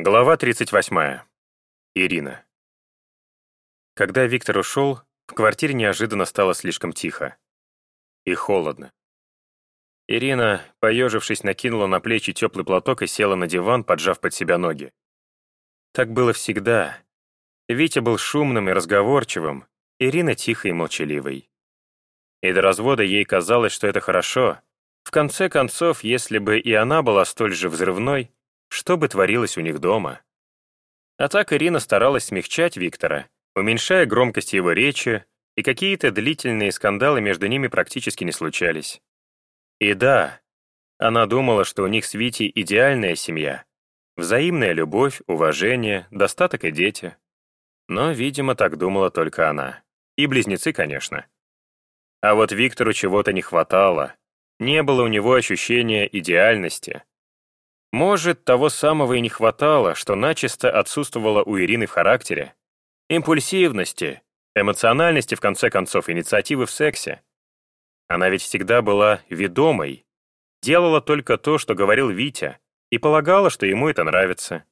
Глава 38. Ирина. Когда Виктор ушел, в квартире неожиданно стало слишком тихо. И холодно. Ирина, поежившись, накинула на плечи теплый платок и села на диван, поджав под себя ноги. Так было всегда. Витя был шумным и разговорчивым, Ирина тихой и молчаливой. И до развода ей казалось, что это хорошо. В конце концов, если бы и она была столь же взрывной, что бы творилось у них дома. А так Ирина старалась смягчать Виктора, уменьшая громкость его речи, и какие-то длительные скандалы между ними практически не случались. И да, она думала, что у них с Витей идеальная семья. Взаимная любовь, уважение, достаток и дети. Но, видимо, так думала только она. И близнецы, конечно. А вот Виктору чего-то не хватало. Не было у него ощущения идеальности, может, того самого и не хватало, что начисто отсутствовало у Ирины в характере. Импульсивности, эмоциональности, в конце концов, инициативы в сексе. Она ведь всегда была ведомой, делала только то, что говорил Витя, и полагала, что ему это нравится.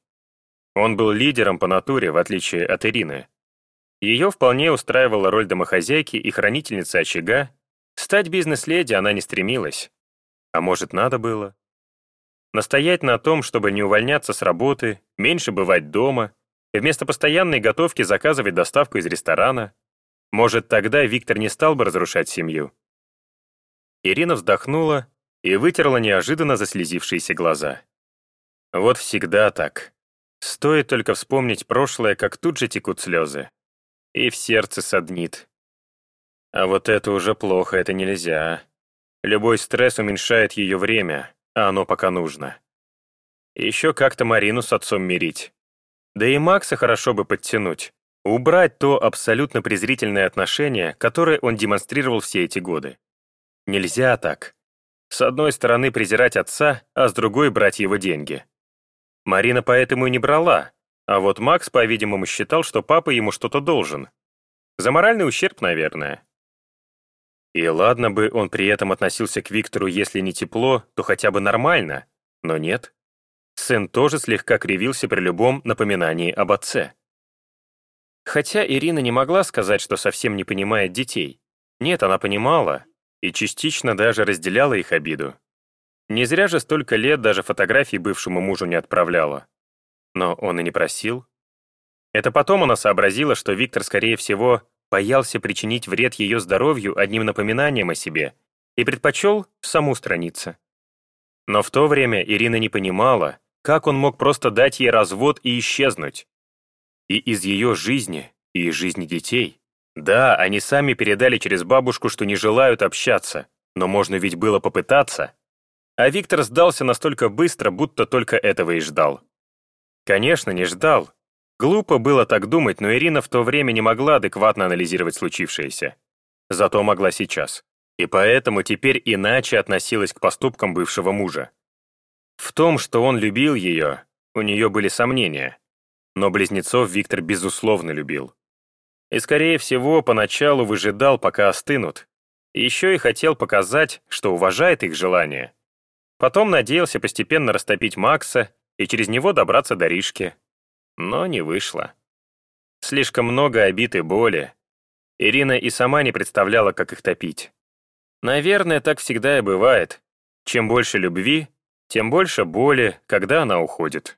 Он был лидером по натуре, в отличие от Ирины. Ее вполне устраивала роль домохозяйки и хранительницы очага. Стать бизнес-леди она не стремилась. А может, надо было? Настоять на том, чтобы не увольняться с работы, меньше бывать дома, и вместо постоянной готовки заказывать доставку из ресторана. Может, тогда Виктор не стал бы разрушать семью. Ирина вздохнула и вытерла неожиданно заслезившиеся глаза. Вот всегда так. Стоит только вспомнить прошлое, как тут же текут слезы. И в сердце саднит. А вот это уже плохо, это нельзя. Любой стресс уменьшает ее время, а оно пока нужно. Еще как-то Марину с отцом мирить. Да и Макса хорошо бы подтянуть. Убрать то абсолютно презрительное отношение, которое он демонстрировал все эти годы. Нельзя так. С одной стороны презирать отца, а с другой брать его деньги. Марина поэтому и не брала, а вот Макс, по-видимому, считал, что папа ему что-то должен. За моральный ущерб, наверное. И ладно бы он при этом относился к Виктору, если не тепло, то хотя бы нормально, но нет. Сын тоже слегка кривился при любом напоминании об отце. Хотя Ирина не могла сказать, что совсем не понимает детей. Нет, она понимала, и частично даже разделяла их обиду. Не зря же столько лет даже фотографий бывшему мужу не отправляла. Но он и не просил. Это потом она сообразила, что Виктор, скорее всего, боялся причинить вред ее здоровью одним напоминанием о себе и предпочел саму страница. Но в то время Ирина не понимала, как он мог просто дать ей развод и исчезнуть. И из ее жизни, и из жизни детей. Да, они сами передали через бабушку, что не желают общаться, но можно ведь было попытаться. А Виктор сдался настолько быстро, будто только этого и ждал. Конечно, не ждал, Глупо было так думать, но Ирина в то время не могла адекватно анализировать случившееся. Зато могла сейчас. И поэтому теперь иначе относилась к поступкам бывшего мужа. В том, что он любил ее, у нее были сомнения. Но близнецов Виктор безусловно любил. И, скорее всего, поначалу выжидал, пока остынут. Еще и хотел показать, что уважает их желания. Потом надеялся постепенно растопить Макса и через него добраться до Ришки но не вышло. Слишком много обид и боли. Ирина и сама не представляла, как их топить. Наверное, так всегда и бывает. Чем больше любви, тем больше боли, когда она уходит.